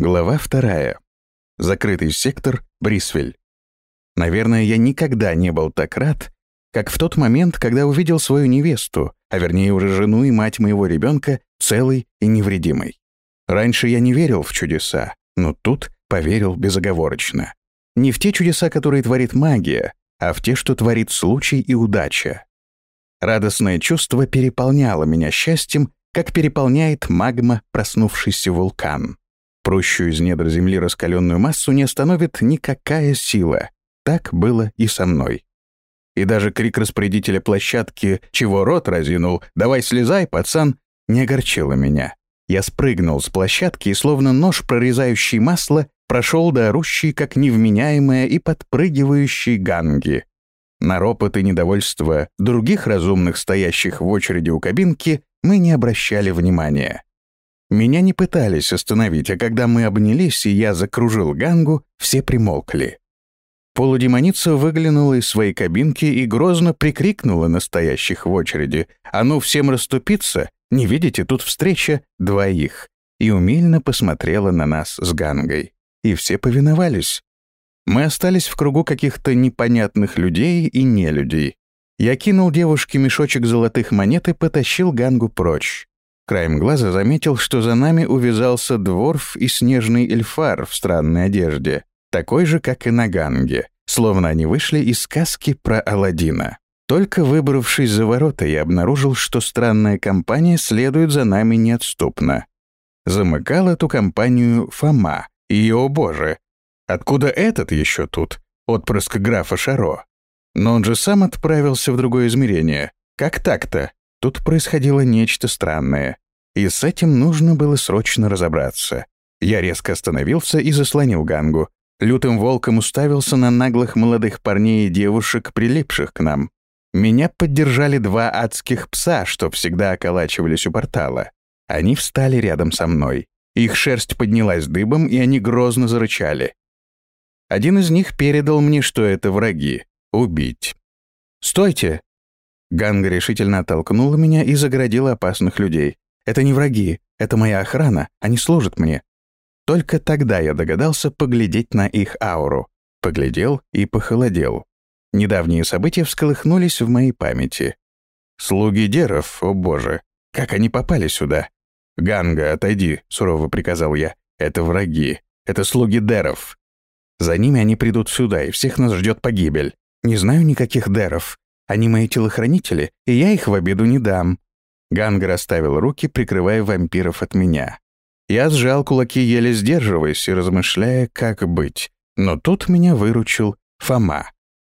Глава вторая. Закрытый сектор Брисвель. Наверное, я никогда не был так рад, как в тот момент, когда увидел свою невесту, а вернее уже жену и мать моего ребенка, целой и невредимой. Раньше я не верил в чудеса, но тут поверил безоговорочно. Не в те чудеса, которые творит магия, а в те, что творит случай и удача. Радостное чувство переполняло меня счастьем, как переполняет магма проснувшийся вулкан. Прущую из недр земли раскаленную массу не остановит никакая сила. Так было и со мной. И даже крик распорядителя площадки «Чего рот разинул? Давай слезай, пацан!» не огорчило меня. Я спрыгнул с площадки и, словно нож, прорезающий масло, прошел до орущей, как невменяемая и подпрыгивающей ганги. На ропот и недовольство других разумных, стоящих в очереди у кабинки, мы не обращали внимания. Меня не пытались остановить, а когда мы обнялись и я закружил гангу, все примолкли. Полудемоница выглянула из своей кабинки и грозно прикрикнула настоящих в очереди. «А ну всем расступиться! Не видите, тут встреча двоих!» И умильно посмотрела на нас с гангой. И все повиновались. Мы остались в кругу каких-то непонятных людей и нелюдей. Я кинул девушке мешочек золотых монет и потащил гангу прочь. Краем глаза заметил, что за нами увязался дворф и снежный эльфар в странной одежде, такой же, как и на ганге, словно они вышли из сказки про Аладдина. Только выбравшись за ворота, я обнаружил, что странная компания следует за нами неотступно. Замыкал эту компанию Фома, и, о боже, откуда этот еще тут, отпрыск графа Шаро? Но он же сам отправился в другое измерение. Как так-то? Тут происходило нечто странное, и с этим нужно было срочно разобраться. Я резко остановился и заслонил Гангу. Лютым волком уставился на наглых молодых парней и девушек, прилипших к нам. Меня поддержали два адских пса, что всегда околачивались у портала. Они встали рядом со мной. Их шерсть поднялась дыбом, и они грозно зарычали. Один из них передал мне, что это враги. Убить. «Стойте!» Ганга решительно оттолкнула меня и загородила опасных людей. «Это не враги, это моя охрана, они служат мне». Только тогда я догадался поглядеть на их ауру. Поглядел и похолодел. Недавние события всколыхнулись в моей памяти. «Слуги Деров, о боже, как они попали сюда?» «Ганга, отойди», — сурово приказал я. «Это враги, это слуги Деров. За ними они придут сюда, и всех нас ждет погибель. Не знаю никаких Деров, они мои телохранители, и я их в обиду не дам». Ганга расставил руки, прикрывая вампиров от меня. Я сжал кулаки, еле сдерживаясь и размышляя, как быть. Но тут меня выручил Фома.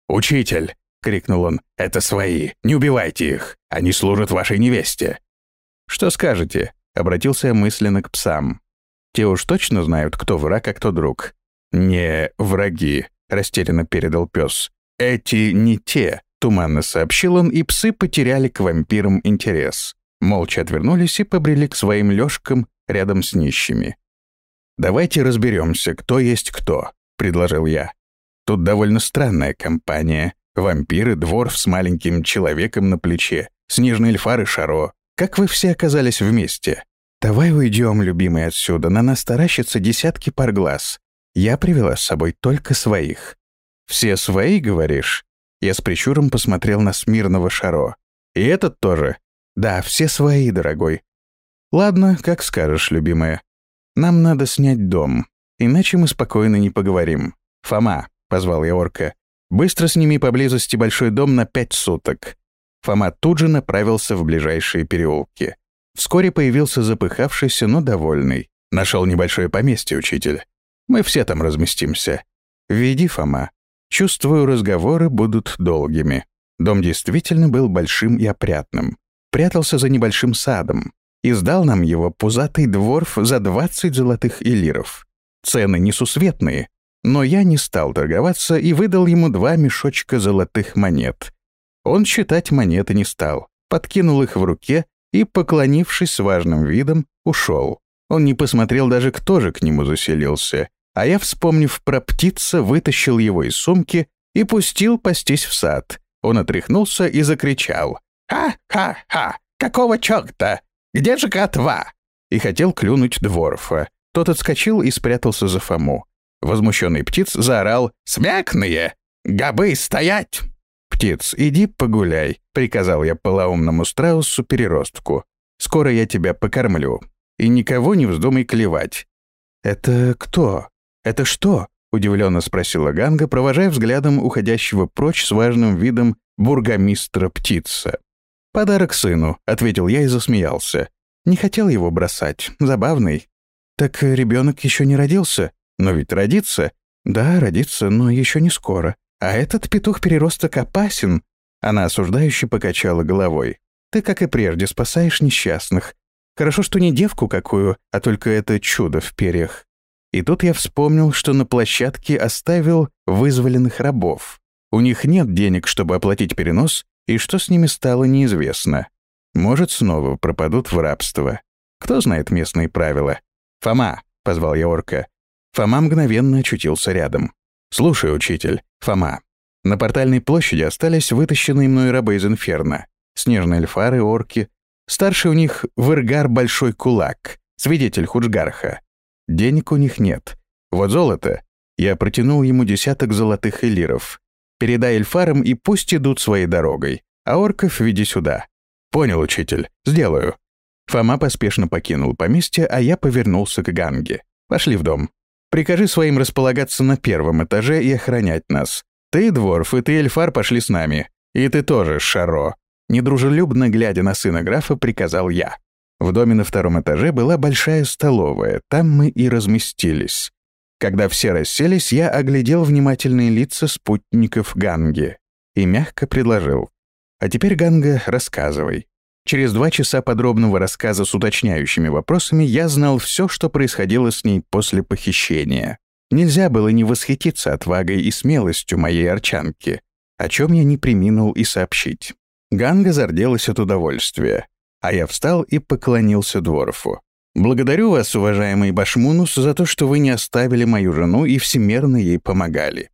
«Учитель!» — крикнул он. «Это свои! Не убивайте их! Они служат вашей невесте!» «Что скажете?» — обратился я мысленно к псам. «Те уж точно знают, кто враг, а кто друг». «Не враги», — растерянно передал пес. «Эти не те, Туманно сообщил он, и псы потеряли к вампирам интерес. Молча отвернулись и побрели к своим лёжкам рядом с нищими. «Давайте разберемся, кто есть кто», — предложил я. «Тут довольно странная компания. Вампиры, дворф с маленьким человеком на плече, снежный эльфар и Шаро. Как вы все оказались вместе? Давай уйдем, любимый, отсюда. На нас таращатся десятки пар глаз. Я привела с собой только своих». «Все свои, говоришь?» Я с прищуром посмотрел на смирного Шаро. «И этот тоже?» «Да, все свои, дорогой». «Ладно, как скажешь, любимая. Нам надо снять дом, иначе мы спокойно не поговорим. Фома», — позвал я орка, — «быстро сними поблизости большой дом на пять суток». Фома тут же направился в ближайшие переулки. Вскоре появился запыхавшийся, но довольный. Нашел небольшое поместье, учитель. Мы все там разместимся. Веди, Фома. Чувствую, разговоры будут долгими. Дом действительно был большим и опрятным. Прятался за небольшим садом. И сдал нам его пузатый дворф за 20 золотых элиров. Цены несусветные, но я не стал торговаться и выдал ему два мешочка золотых монет. Он считать монеты не стал, подкинул их в руке и, поклонившись с важным видом, ушел. Он не посмотрел даже, кто же к нему заселился, а я, вспомнив про птица, вытащил его из сумки и пустил пастись в сад. Он отряхнулся и закричал. «Ха-ха-ха! Какого черта? Где же котва?» И хотел клюнуть дворфа. Тот отскочил и спрятался за Фому. Возмущенный птиц заорал «Смякные! Гобы стоять!» «Птиц, иди погуляй», — приказал я полоумному страусу-переростку. «Скоро я тебя покормлю. И никого не вздумай клевать». «Это кто? Это что?» — удивленно спросила Ганга, провожая взглядом уходящего прочь с важным видом бургомистра птица. «Подарок сыну», — ответил я и засмеялся. Не хотел его бросать. Забавный. «Так ребенок еще не родился? Но ведь родится?» «Да, родится, но еще не скоро. А этот петух-переросток опасен». Она осуждающе покачала головой. «Ты, как и прежде, спасаешь несчастных. Хорошо, что не девку какую, а только это чудо в перьях». И тут я вспомнил, что на площадке оставил вызволенных рабов. У них нет денег, чтобы оплатить перенос, и что с ними стало неизвестно. Может, снова пропадут в рабство. Кто знает местные правила? «Фома!» — позвал я орка. Фома мгновенно очутился рядом. «Слушай, учитель, Фома, на портальной площади остались вытащенные мной рабы из инферно. Снежные эльфары, орки. Старший у них Выргар Большой Кулак, свидетель Худжгарха. Денег у них нет. Вот золото. Я протянул ему десяток золотых элиров. Передай эльфарам и пусть идут своей дорогой. А орков веди сюда. Понял, учитель. Сделаю. Фома поспешно покинул поместье, а я повернулся к Ганге. Пошли в дом. Прикажи своим располагаться на первом этаже и охранять нас. Ты, Дворф, и ты, Эльфар, пошли с нами. И ты тоже, Шаро». Недружелюбно глядя на сына графа, приказал я. В доме на втором этаже была большая столовая, там мы и разместились. Когда все расселись, я оглядел внимательные лица спутников Ганги и мягко предложил. «А теперь, Ганга, рассказывай. Через два часа подробного рассказа с уточняющими вопросами я знал все, что происходило с ней после похищения. Нельзя было не восхититься отвагой и смелостью моей арчанки, о чем я не приминул и сообщить. Ганга зарделась от удовольствия, а я встал и поклонился Дворфу. «Благодарю вас, уважаемый Башмунус, за то, что вы не оставили мою жену и всемерно ей помогали.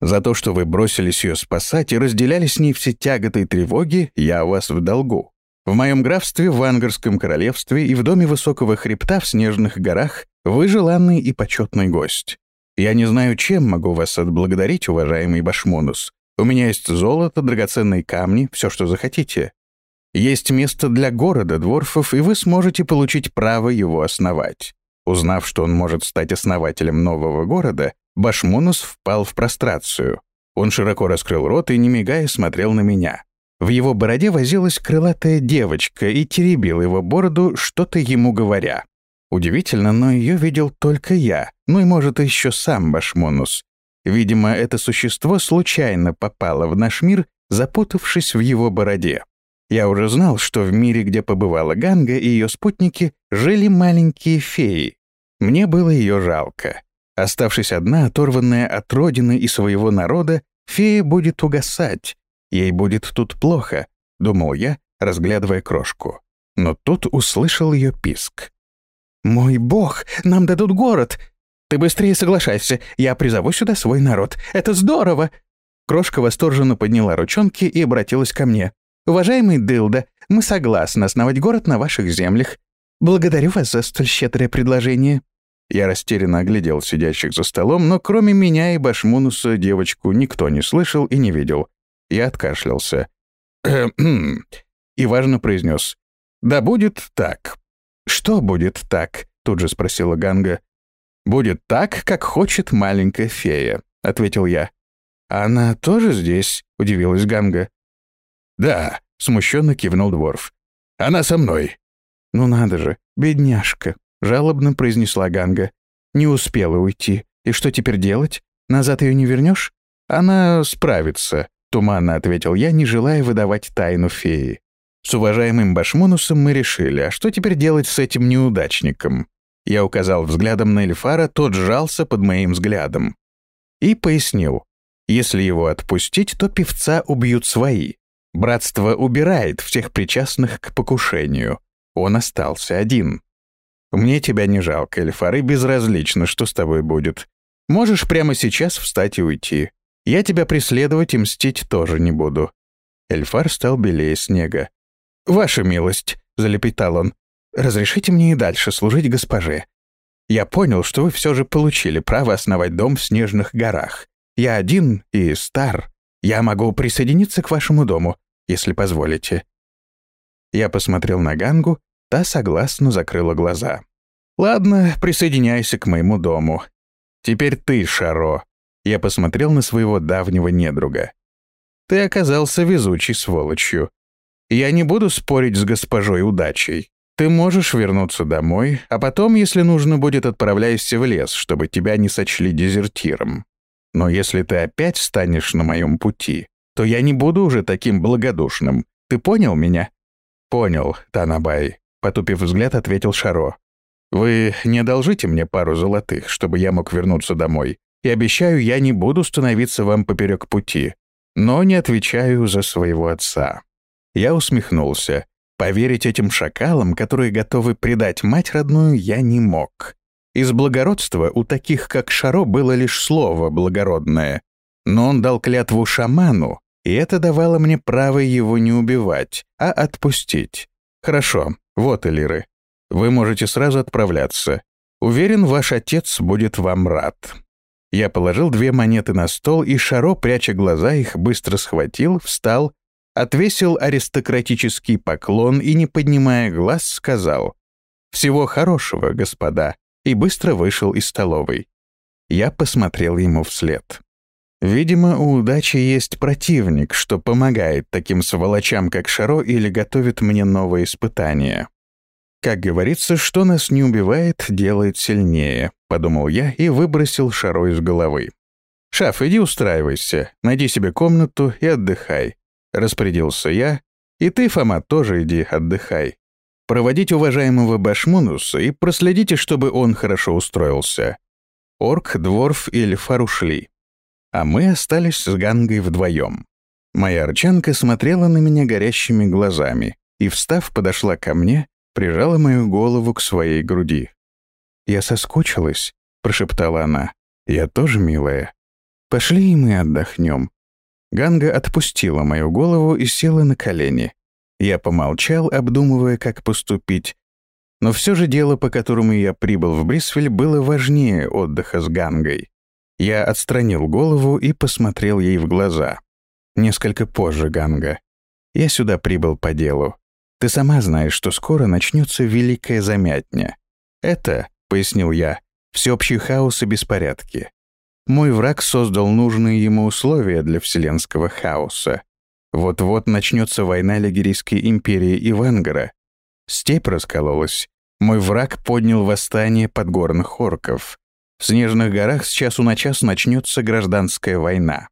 За то, что вы бросились ее спасать и разделяли с ней все тяготы и тревоги, я у вас в долгу. В моем графстве, в Ангарском королевстве и в доме высокого хребта в снежных горах вы желанный и почетный гость. Я не знаю, чем могу вас отблагодарить, уважаемый Башмонус. У меня есть золото, драгоценные камни, все, что захотите. Есть место для города дворфов, и вы сможете получить право его основать. Узнав, что он может стать основателем нового города, Башмонус впал в прострацию. Он широко раскрыл рот и, не мигая, смотрел на меня. В его бороде возилась крылатая девочка и теребила его бороду, что-то ему говоря. Удивительно, но ее видел только я, ну и, может, еще сам Башмонус. Видимо, это существо случайно попало в наш мир, запутавшись в его бороде. Я уже знал, что в мире, где побывала Ганга и ее спутники, жили маленькие феи. Мне было ее жалко. Оставшись одна, оторванная от родины и своего народа, фея будет угасать, Ей будет тут плохо, думал я, разглядывая крошку. Но тут услышал ее писк. «Мой бог, нам дадут город! Ты быстрее соглашайся, я призову сюда свой народ. Это здорово!» Крошка восторженно подняла ручонки и обратилась ко мне. «Уважаемый Дылда, мы согласны основать город на ваших землях. Благодарю вас за столь щедрое предложение». Я растерянно оглядел сидящих за столом, но кроме меня и Башмунуса девочку никто не слышал и не видел. Я откашлялся. И важно произнес. «Да будет так». «Что будет так?» — тут же спросила Ганга. «Будет так, как хочет маленькая фея», — ответил я. «Она тоже здесь?» — удивилась Ганга. «Да», — смущенно кивнул Дворф. «Она со мной». «Ну надо же, бедняжка», — жалобно произнесла Ганга. «Не успела уйти. И что теперь делать? Назад ее не вернешь? Она справится», Туманно ответил я, не желая выдавать тайну феи. С уважаемым Башмонусом мы решили, а что теперь делать с этим неудачником? Я указал взглядом на Эльфара, тот сжался под моим взглядом. И пояснил. Если его отпустить, то певца убьют свои. Братство убирает всех причастных к покушению. Он остался один. Мне тебя не жалко, Эльфар, и безразлично, что с тобой будет. Можешь прямо сейчас встать и уйти. Я тебя преследовать и мстить тоже не буду». Эльфар стал белее снега. «Ваша милость», — залепетал он, — «разрешите мне и дальше служить госпоже. Я понял, что вы все же получили право основать дом в Снежных горах. Я один и стар. Я могу присоединиться к вашему дому, если позволите». Я посмотрел на Гангу, та согласно закрыла глаза. «Ладно, присоединяйся к моему дому. Теперь ты, Шаро». Я посмотрел на своего давнего недруга. «Ты оказался везучей сволочью. Я не буду спорить с госпожой удачей. Ты можешь вернуться домой, а потом, если нужно будет, отправляйся в лес, чтобы тебя не сочли дезертиром. Но если ты опять станешь на моем пути, то я не буду уже таким благодушным. Ты понял меня?» «Понял, Танабай», — потупив взгляд, ответил Шаро. «Вы не одолжите мне пару золотых, чтобы я мог вернуться домой, и обещаю, я не буду становиться вам поперек пути, но не отвечаю за своего отца». Я усмехнулся. Поверить этим шакалам, которые готовы предать мать родную, я не мог. Из благородства у таких, как Шаро, было лишь слово благородное. Но он дал клятву шаману, и это давало мне право его не убивать, а отпустить. Хорошо, вот, Элиры. Вы можете сразу отправляться. Уверен, ваш отец будет вам рад. Я положил две монеты на стол, и Шаро, пряча глаза, их быстро схватил, встал, отвесил аристократический поклон и, не поднимая глаз, сказал «Всего хорошего, господа», и быстро вышел из столовой. Я посмотрел ему вслед. Видимо, у удачи есть противник, что помогает таким сволочам, как Шаро, или готовит мне новые испытания. Как говорится, что нас не убивает, делает сильнее, подумал я и выбросил Шаро из головы. «Шаф, иди устраивайся, найди себе комнату и отдыхай», — распорядился я, «и ты, Фома, тоже иди отдыхай. Проводите уважаемого Башмунуса и проследите, чтобы он хорошо устроился. Орк, Дворф и Эльфар ушли а мы остались с Гангой вдвоем. Моя арчанка смотрела на меня горящими глазами и, встав, подошла ко мне, прижала мою голову к своей груди. «Я соскучилась», — прошептала она. «Я тоже, милая. Пошли и мы отдохнем». Ганга отпустила мою голову и села на колени. Я помолчал, обдумывая, как поступить. Но все же дело, по которому я прибыл в Брисвель, было важнее отдыха с Гангой. Я отстранил голову и посмотрел ей в глаза. Несколько позже, Ганга. Я сюда прибыл по делу. Ты сама знаешь, что скоро начнется великая замятня. Это, — пояснил я, — всеобщий хаос и беспорядки. Мой враг создал нужные ему условия для вселенского хаоса. Вот-вот начнется война Лигерийской империи и Вангара. Степь раскололась. Мой враг поднял восстание подгорных орков. В Снежных горах с часу на час начнется гражданская война.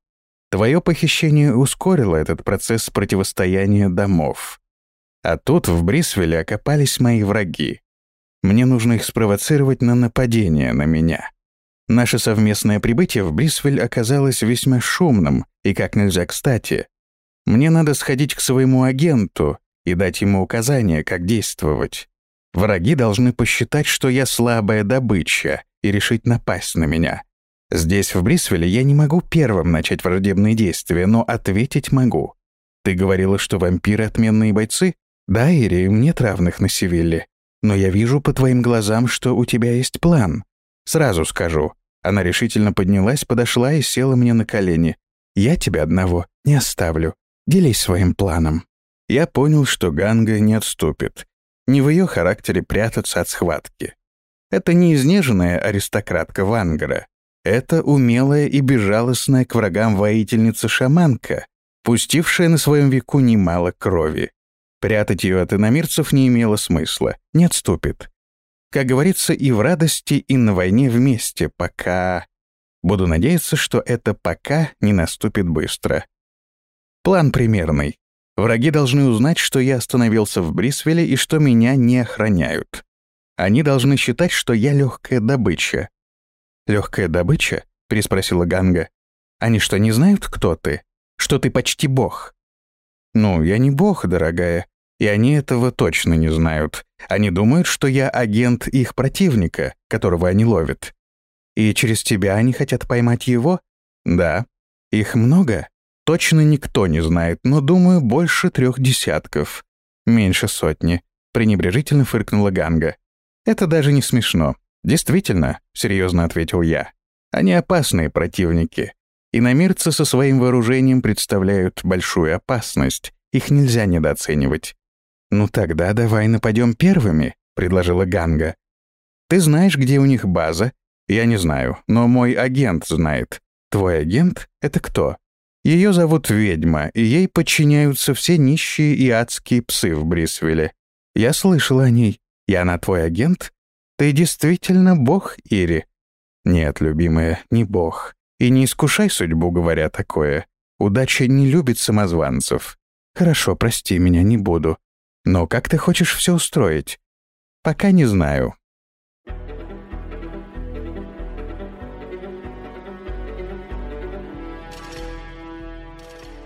Твое похищение ускорило этот процесс противостояния домов. А тут в Брисвеле окопались мои враги. Мне нужно их спровоцировать на нападение на меня. Наше совместное прибытие в Брисвель оказалось весьма шумным и как нельзя кстати. Мне надо сходить к своему агенту и дать ему указания, как действовать. Враги должны посчитать, что я слабая добыча, и решить напасть на меня. Здесь, в Брисвеле, я не могу первым начать враждебные действия, но ответить могу. Ты говорила, что вампиры — отменные бойцы? Да, Ири, нет равных на Севилле. Но я вижу по твоим глазам, что у тебя есть план. Сразу скажу. Она решительно поднялась, подошла и села мне на колени. Я тебя одного не оставлю. Делись своим планом. Я понял, что Ганга не отступит. Не в ее характере прятаться от схватки. Это не изнеженная аристократка Вангара. Это умелая и безжалостная к врагам воительница-шаманка, пустившая на своем веку немало крови. Прятать ее от иномирцев не имело смысла, не отступит. Как говорится, и в радости, и на войне вместе, пока... Буду надеяться, что это «пока» не наступит быстро. План примерный. Враги должны узнать, что я остановился в Брисвеле и что меня не охраняют. Они должны считать, что я легкая добыча. Легкая добыча? переспросила Ганга. Они что, не знают, кто ты? Что ты почти бог? Ну, я не бог, дорогая. И они этого точно не знают. Они думают, что я агент их противника, которого они ловят. И через тебя они хотят поймать его? Да. Их много? Точно никто не знает, но, думаю, больше трех десятков. Меньше сотни. Пренебрежительно фыркнула Ганга. Это даже не смешно. «Действительно», — серьезно ответил я. «Они опасные противники. И намирцы со своим вооружением представляют большую опасность. Их нельзя недооценивать». «Ну тогда давай нападем первыми», — предложила Ганга. «Ты знаешь, где у них база?» «Я не знаю, но мой агент знает». «Твой агент? Это кто?» Ее зовут Ведьма, и ей подчиняются все нищие и адские псы в Брисвилле. Я слышал о ней. И она твой агент? Ты действительно бог, Ири? Нет, любимая, не бог. И не искушай судьбу, говоря такое. Удача не любит самозванцев. Хорошо, прости меня, не буду. Но как ты хочешь все устроить? Пока не знаю.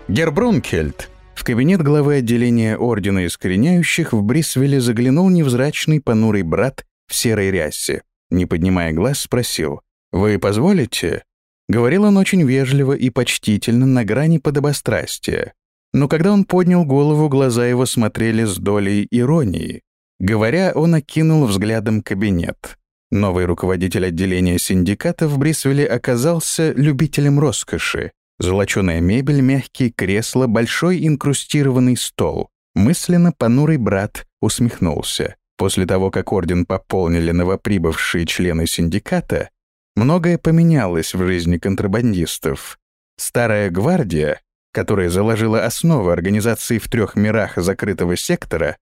Гербрункельд. В кабинет главы отделения Ордена Искореняющих в Брисвеле заглянул невзрачный понурый брат в серой рясе. Не поднимая глаз, спросил, «Вы позволите?» Говорил он очень вежливо и почтительно на грани подобострастия. Но когда он поднял голову, глаза его смотрели с долей иронии. Говоря, он окинул взглядом кабинет. Новый руководитель отделения синдиката в Брисвеле оказался любителем роскоши. Золоченая мебель, мягкие кресла, большой инкрустированный стол. Мысленно понурый брат усмехнулся. После того, как орден пополнили новоприбывшие члены синдиката, многое поменялось в жизни контрабандистов. Старая гвардия, которая заложила основы организации в трех мирах закрытого сектора,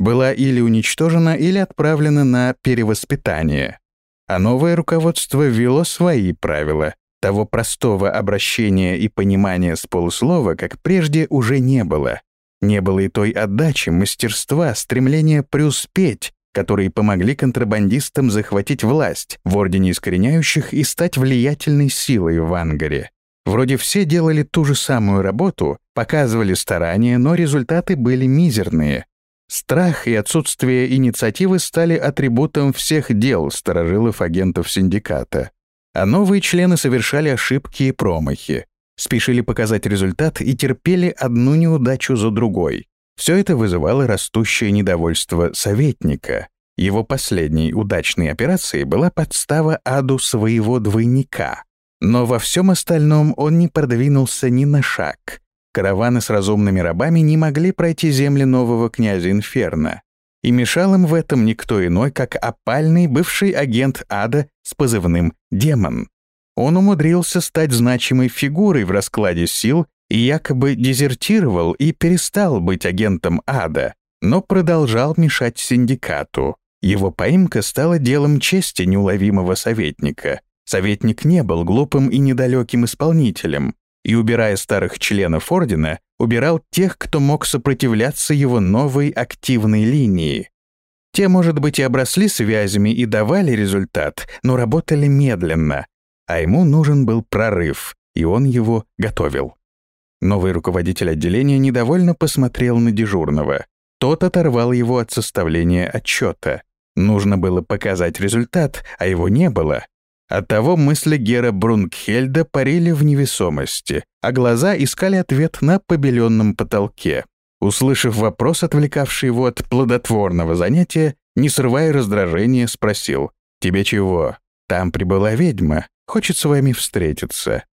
была или уничтожена, или отправлена на перевоспитание. А новое руководство ввело свои правила, того простого обращения и понимания с полуслова, как прежде, уже не было. Не было и той отдачи, мастерства, стремления преуспеть, которые помогли контрабандистам захватить власть в Ордене Искореняющих и стать влиятельной силой в Ангаре. Вроде все делали ту же самую работу, показывали старания, но результаты были мизерные. Страх и отсутствие инициативы стали атрибутом всех дел сторожилов агентов синдиката а новые члены совершали ошибки и промахи, спешили показать результат и терпели одну неудачу за другой. Все это вызывало растущее недовольство советника. Его последней удачной операцией была подстава аду своего двойника. Но во всем остальном он не продвинулся ни на шаг. Караваны с разумными рабами не могли пройти земли нового князя Инферно и мешал им в этом никто иной, как опальный бывший агент ада с позывным «Демон». Он умудрился стать значимой фигурой в раскладе сил и якобы дезертировал и перестал быть агентом ада, но продолжал мешать синдикату. Его поимка стала делом чести неуловимого советника. Советник не был глупым и недалеким исполнителем, и, убирая старых членов Ордена, убирал тех, кто мог сопротивляться его новой активной линии. Те, может быть, и обросли связями и давали результат, но работали медленно, а ему нужен был прорыв, и он его готовил. Новый руководитель отделения недовольно посмотрел на дежурного. Тот оторвал его от составления отчета. Нужно было показать результат, а его не было. Оттого мысли Гера Брункхельда парили в невесомости, а глаза искали ответ на побеленном потолке. Услышав вопрос, отвлекавший его от плодотворного занятия, не срывая раздражения, спросил «Тебе чего? Там прибыла ведьма, хочет с вами встретиться».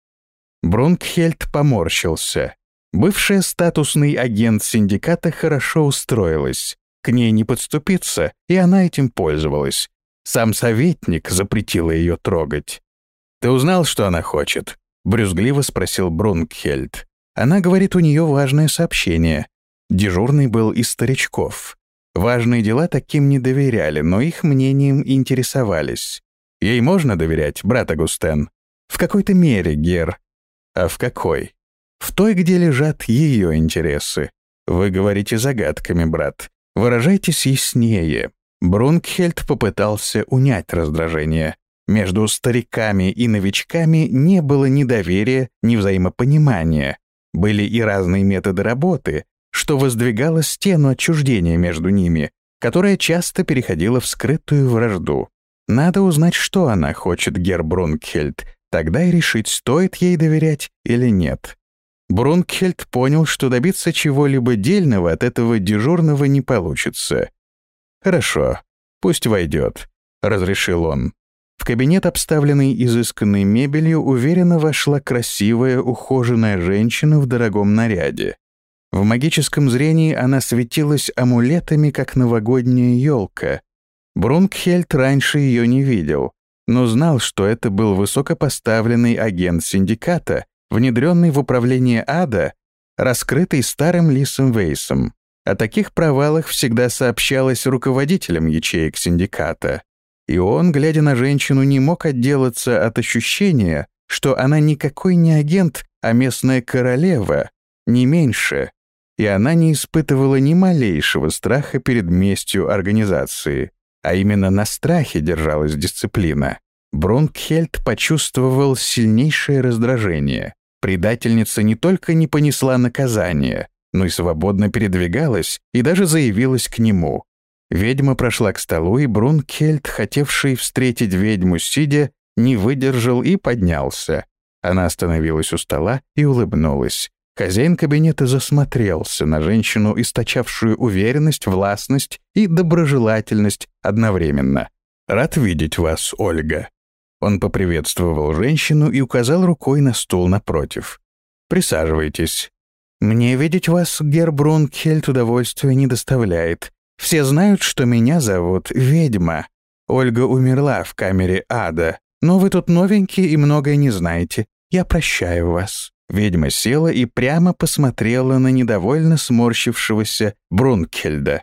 Брункхельд поморщился. Бывшая статусный агент синдиката хорошо устроилась. К ней не подступиться, и она этим пользовалась. Сам советник запретил ее трогать. «Ты узнал, что она хочет?» — брюзгливо спросил Брункхельд. Она говорит, у нее важное сообщение. Дежурный был из старичков. Важные дела таким не доверяли, но их мнением интересовались. Ей можно доверять, брат Агустен? В какой-то мере, Гер. А в какой? В той, где лежат ее интересы. Вы говорите загадками, брат. Выражайтесь яснее. Брункхельд попытался унять раздражение. Между стариками и новичками не было ни доверия, ни взаимопонимания. Были и разные методы работы, что воздвигало стену отчуждения между ними, которая часто переходила в скрытую вражду. Надо узнать, что она хочет, Гер Брункхельд, тогда и решить, стоит ей доверять или нет. Брункхельд понял, что добиться чего-либо дельного от этого дежурного не получится. «Хорошо, пусть войдет», — разрешил он. В кабинет, обставленный изысканной мебелью, уверенно вошла красивая, ухоженная женщина в дорогом наряде. В магическом зрении она светилась амулетами, как новогодняя елка. Брункхельд раньше ее не видел, но знал, что это был высокопоставленный агент синдиката, внедренный в управление ада, раскрытый старым Лисом Вейсом. О таких провалах всегда сообщалось руководителям ячеек синдиката. И он, глядя на женщину, не мог отделаться от ощущения, что она никакой не агент, а местная королева, не меньше, и она не испытывала ни малейшего страха перед местью организации, а именно на страхе держалась дисциплина. Брункхельд почувствовал сильнейшее раздражение. Предательница не только не понесла наказание, но и свободно передвигалась и даже заявилась к нему. Ведьма прошла к столу, и Брункельд, хотевший встретить ведьму сидя, не выдержал и поднялся. Она остановилась у стола и улыбнулась. Хозяин кабинета засмотрелся на женщину, источавшую уверенность, властность и доброжелательность одновременно. «Рад видеть вас, Ольга». Он поприветствовал женщину и указал рукой на стул напротив. «Присаживайтесь. Мне видеть вас, Гербрункхельд, удовольствия не доставляет. Все знают, что меня зовут Ведьма. Ольга умерла в камере ада, но вы тут новенькие и многое не знаете. Я прощаю вас». Ведьма села и прямо посмотрела на недовольно сморщившегося Брункхельда.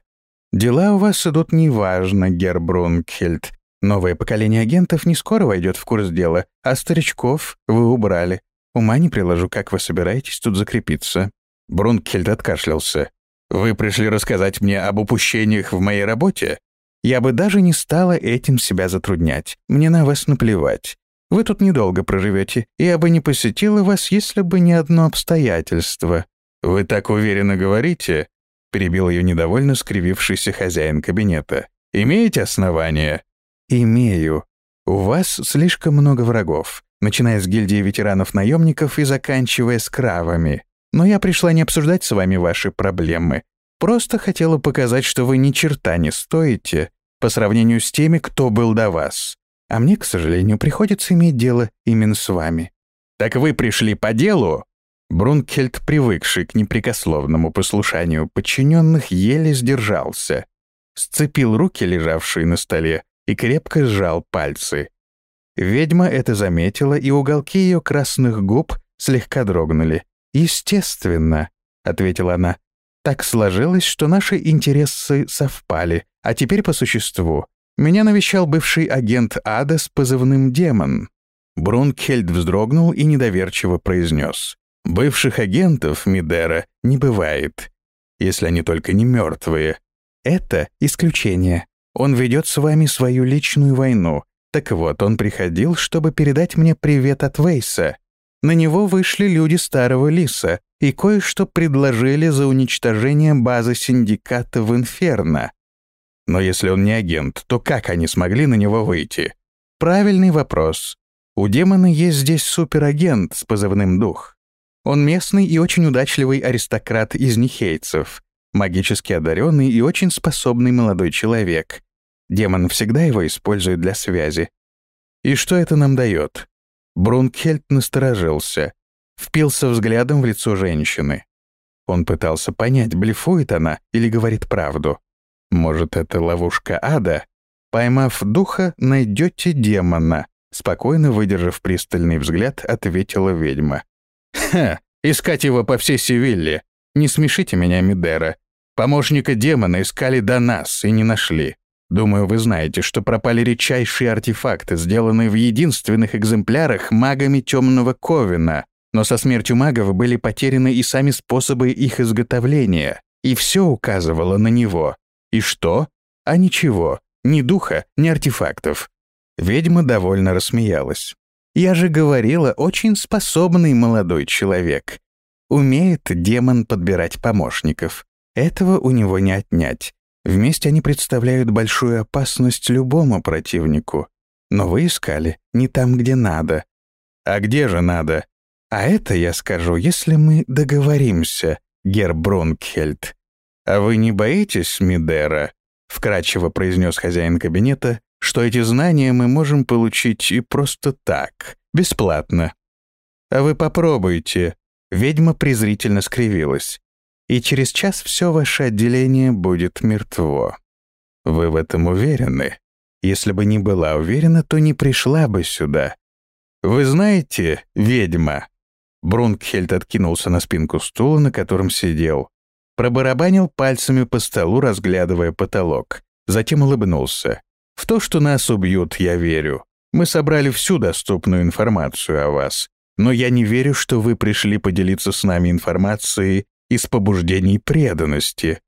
«Дела у вас идут неважно, Гер Брункхельд. Новое поколение агентов не скоро войдет в курс дела, а старичков вы убрали. Ума не приложу, как вы собираетесь тут закрепиться». Брункхельд откашлялся. Вы пришли рассказать мне об упущениях в моей работе? Я бы даже не стала этим себя затруднять. Мне на вас наплевать. Вы тут недолго проживете, я бы не посетила вас, если бы не одно обстоятельство. Вы так уверенно говорите, перебил ее недовольно скривившийся хозяин кабинета. Имеете основания? Имею. У вас слишком много врагов, начиная с гильдии ветеранов-наемников и заканчивая с кравами. Но я пришла не обсуждать с вами ваши проблемы. Просто хотела показать, что вы ни черта не стоите по сравнению с теми, кто был до вас. А мне, к сожалению, приходится иметь дело именно с вами». «Так вы пришли по делу?» Брункельд, привыкший к непрекословному послушанию подчиненных, еле сдержался. Сцепил руки, лежавшие на столе, и крепко сжал пальцы. Ведьма это заметила, и уголки ее красных губ слегка дрогнули. «Естественно», — ответила она. «Так сложилось, что наши интересы совпали. А теперь по существу. Меня навещал бывший агент Ада с позывным «Демон». Брункхельд вздрогнул и недоверчиво произнес. «Бывших агентов, Мидера, не бывает, если они только не мертвые. Это исключение. Он ведет с вами свою личную войну. Так вот, он приходил, чтобы передать мне привет от Вейса. На него вышли люди Старого Лиса и кое-что предложили за уничтожение базы синдиката в Инферно. Но если он не агент, то как они смогли на него выйти? Правильный вопрос. У демона есть здесь суперагент с позывным «Дух». Он местный и очень удачливый аристократ из нихейцев, магически одаренный и очень способный молодой человек. Демон всегда его использует для связи. И что это нам дает? Брункхельд насторожился, впился взглядом в лицо женщины. Он пытался понять, блефует она или говорит правду. Может, это ловушка ада? Поймав духа, найдете демона. Спокойно выдержав пристальный взгляд, ответила ведьма. «Ха! Искать его по всей Севилле! Не смешите меня, Мидера. Помощника демона искали до нас и не нашли. Думаю, вы знаете, что пропали редчайшие артефакты, сделанные в единственных экземплярах магами Темного Ковина, но со смертью магов были потеряны и сами способы их изготовления, и все указывало на него. И что? А ничего, ни духа, ни артефактов. Ведьма довольно рассмеялась. «Я же говорила, очень способный молодой человек. Умеет демон подбирать помощников. Этого у него не отнять. Вместе они представляют большую опасность любому противнику. Но вы искали не там, где надо. А где же надо? А это я скажу, если мы договоримся, Гер Брункхельд. А вы не боитесь, Мидера? Вкратчиво произнес хозяин кабинета, что эти знания мы можем получить и просто так, бесплатно. А вы попробуйте. Ведьма презрительно скривилась. И через час все ваше отделение будет мертво. Вы в этом уверены? Если бы не была уверена, то не пришла бы сюда. Вы знаете, ведьма, Брункхельд откинулся на спинку стула, на котором сидел. Пробарабанил пальцами по столу, разглядывая потолок. Затем улыбнулся. «В то, что нас убьют, я верю. Мы собрали всю доступную информацию о вас. Но я не верю, что вы пришли поделиться с нами информацией из побуждений преданности.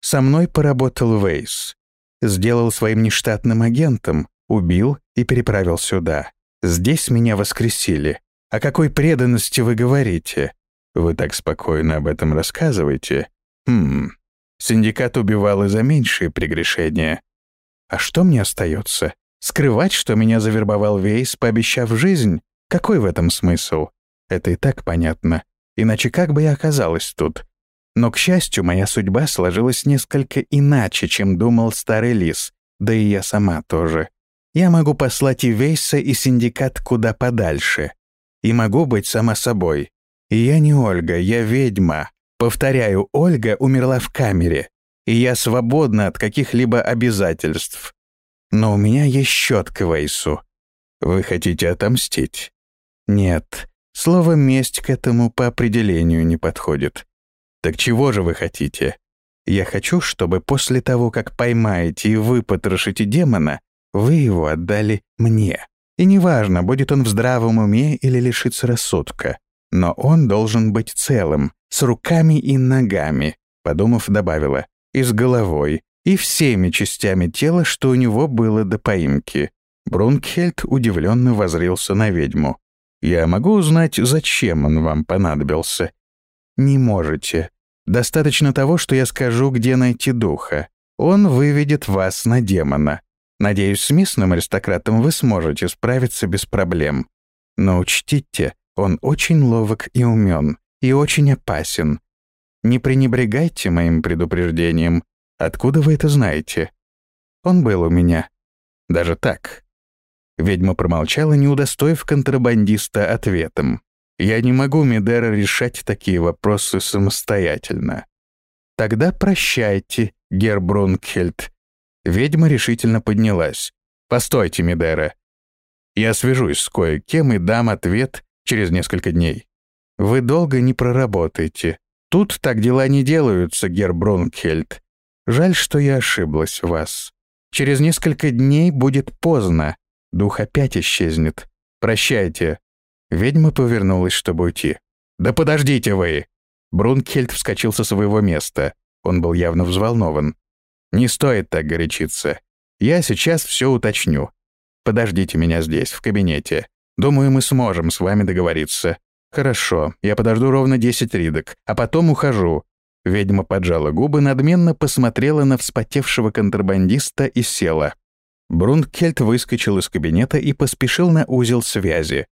Со мной поработал Вейс. Сделал своим нештатным агентом, убил и переправил сюда. Здесь меня воскресили. О какой преданности вы говорите? Вы так спокойно об этом рассказываете. Хм, синдикат убивал и за меньшие прегрешения. А что мне остается? Скрывать, что меня завербовал Вейс, пообещав жизнь? Какой в этом смысл? Это и так понятно. Иначе как бы я оказалась тут? Но, к счастью, моя судьба сложилась несколько иначе, чем думал старый лис, да и я сама тоже. Я могу послать и Вейса, и синдикат куда подальше и могу быть сама собой. И я не Ольга, я ведьма. Повторяю, Ольга умерла в камере, и я свободна от каких-либо обязательств. Но у меня есть счет к Вейсу. Вы хотите отомстить? Нет, слово «месть» к этому по определению не подходит. Так чего же вы хотите? Я хочу, чтобы после того, как поймаете и выпотрошите демона, вы его отдали мне. И неважно, будет он в здравом уме или лишится рассудка. Но он должен быть целым, с руками и ногами, подумав, добавила, и с головой, и всеми частями тела, что у него было до поимки. Брункхельд удивленно возрился на ведьму. «Я могу узнать, зачем он вам понадобился?» «Не можете. Достаточно того, что я скажу, где найти духа. Он выведет вас на демона. Надеюсь, с местным аристократом вы сможете справиться без проблем. Но учтите, он очень ловок и умен, и очень опасен. Не пренебрегайте моим предупреждением. Откуда вы это знаете? Он был у меня. Даже так. Ведьма промолчала, не удостоив контрабандиста ответом. Я не могу, Медера, решать такие вопросы самостоятельно. Тогда прощайте, Гербрункхельд. Ведьма решительно поднялась. «Постойте, Мидера. Я свяжусь с кое-кем и дам ответ через несколько дней. Вы долго не проработаете. Тут так дела не делаются, Гер Брункхельд. Жаль, что я ошиблась в вас. Через несколько дней будет поздно. Дух опять исчезнет. Прощайте». Ведьма повернулась, чтобы уйти. «Да подождите вы!» Брункхельд вскочил со своего места. Он был явно взволнован. Не стоит так горячиться. Я сейчас все уточню. Подождите меня здесь, в кабинете. Думаю, мы сможем с вами договориться. Хорошо, я подожду ровно 10 ридок, а потом ухожу. Ведьма поджала губы, надменно посмотрела на вспотевшего контрабандиста и села. Брункельт выскочил из кабинета и поспешил на узел связи.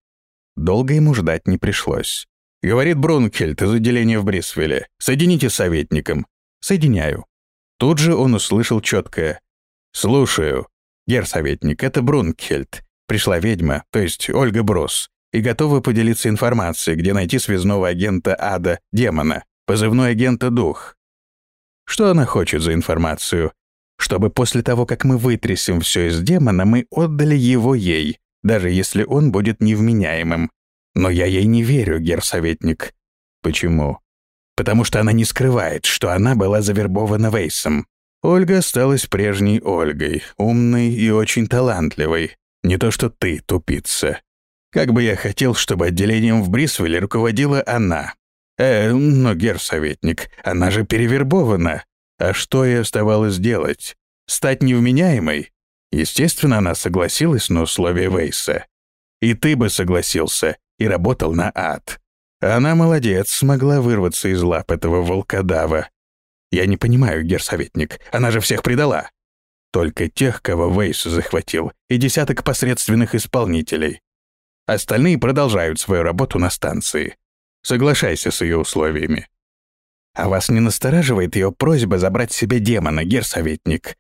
Долго ему ждать не пришлось. «Говорит Брункельт из отделения в Брисвеле. Соедините с советником». «Соединяю». Тут же он услышал четкое «Слушаю. Герсоветник, это Брункхельд. Пришла ведьма, то есть Ольга Брос, и готова поделиться информацией, где найти связного агента Ада, демона, позывной агента Дух. Что она хочет за информацию? Чтобы после того, как мы вытрясем все из демона, мы отдали его ей, даже если он будет невменяемым. Но я ей не верю, герсоветник. Почему? потому что она не скрывает, что она была завербована Вейсом. Ольга осталась прежней Ольгой, умной и очень талантливой. Не то что ты, тупица. Как бы я хотел, чтобы отделением в Брисвеле руководила она. Э, но, герсоветник, она же перевербована. А что ей оставалось делать? Стать невменяемой? Естественно, она согласилась на условия Вейса. И ты бы согласился, и работал на ад. Она молодец, смогла вырваться из лап этого волкодава. Я не понимаю, герсоветник, она же всех предала. Только тех, кого Вейс захватил, и десяток посредственных исполнителей. Остальные продолжают свою работу на станции. Соглашайся с ее условиями. А вас не настораживает ее просьба забрать себе демона, герсоветник?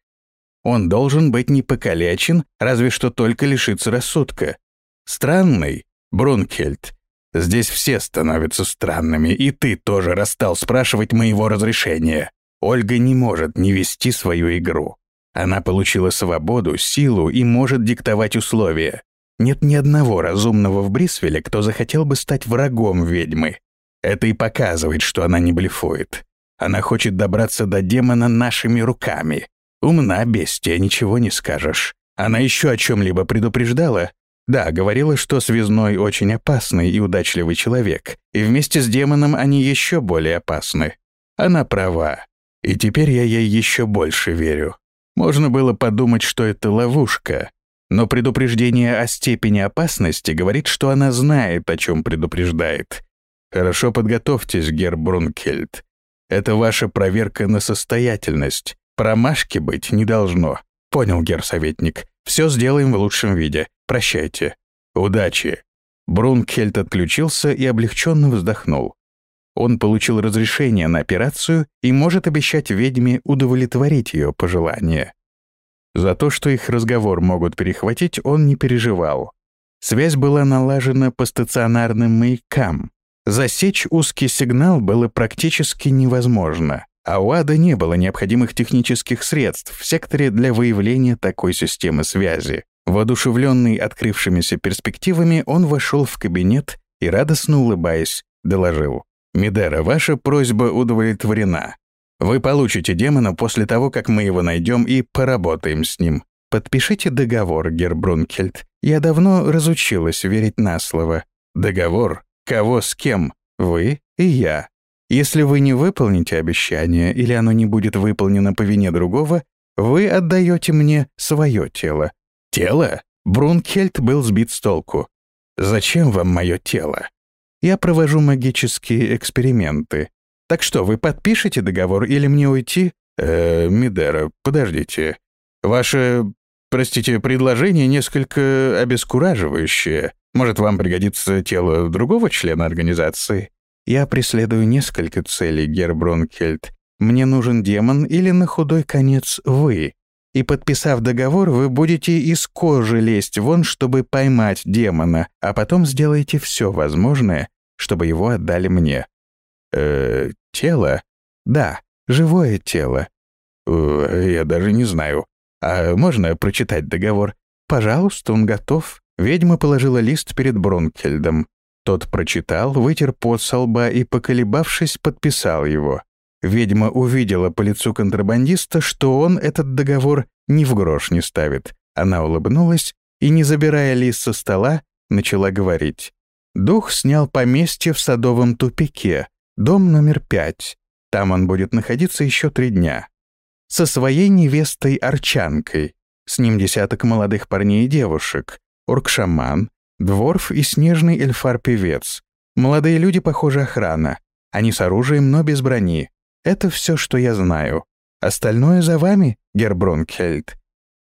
Он должен быть не покалечен, разве что только лишиться рассудка. Странный, Брункельд. Здесь все становятся странными, и ты тоже расстал спрашивать моего разрешения. Ольга не может не вести свою игру. Она получила свободу, силу и может диктовать условия. Нет ни одного разумного в Брисвеле, кто захотел бы стать врагом ведьмы. Это и показывает, что она не блефует. Она хочет добраться до демона нашими руками. Умна бестия, ничего не скажешь. Она еще о чем-либо предупреждала? Да, говорила, что связной очень опасный и удачливый человек, и вместе с демоном они еще более опасны. Она права. И теперь я ей еще больше верю. Можно было подумать, что это ловушка, но предупреждение о степени опасности говорит, что она знает, о чем предупреждает. Хорошо подготовьтесь, Гер Брункельд. Это ваша проверка на состоятельность. Промашки быть не должно. Понял, герсоветник. Все сделаем в лучшем виде. Прощайте. Удачи. Брункельд отключился и облегченно вздохнул. Он получил разрешение на операцию и может обещать ведьме удовлетворить ее пожелания. За то, что их разговор могут перехватить, он не переживал. Связь была налажена по стационарным маякам, Засечь узкий сигнал было практически невозможно, а у Ада не было необходимых технических средств в секторе для выявления такой системы связи. Воодушевленный открывшимися перспективами, он вошел в кабинет и, радостно улыбаясь, доложил. «Медера, ваша просьба удовлетворена. Вы получите демона после того, как мы его найдем и поработаем с ним. Подпишите договор, Гербрункельд. Я давно разучилась верить на слово. Договор Кого с кем? Вы и я. Если вы не выполните обещание или оно не будет выполнено по вине другого, вы отдаете мне свое тело. Тело? Брункельт был сбит с толку. Зачем вам мое тело? Я провожу магические эксперименты. Так что, вы подпишете договор или мне уйти? Э, Мидера, подождите. Ваше, простите, предложение несколько обескураживающее. Может, вам пригодится тело другого члена организации? Я преследую несколько целей, Гербронкельд. Мне нужен демон или на худой конец вы. И подписав договор, вы будете из кожи лезть вон, чтобы поймать демона, а потом сделаете все возможное, чтобы его отдали мне. Э, тело? Да, живое тело. Э, я даже не знаю. А можно прочитать договор? Пожалуйста, он готов. Ведьма положила лист перед Бронкельдом. Тот прочитал, вытер пот со лба и, поколебавшись, подписал его. Ведьма увидела по лицу контрабандиста, что он этот договор ни в грош не ставит. Она улыбнулась и, не забирая лист со стола, начала говорить. Дух снял поместье в садовом тупике, дом номер пять. Там он будет находиться еще три дня. Со своей невестой-арчанкой. С ним десяток молодых парней и девушек орк-шаман, дворф и снежный эльфар-певец. Молодые люди, похоже, охрана. Они с оружием, но без брони. Это все, что я знаю. Остальное за вами, Гербронкельд.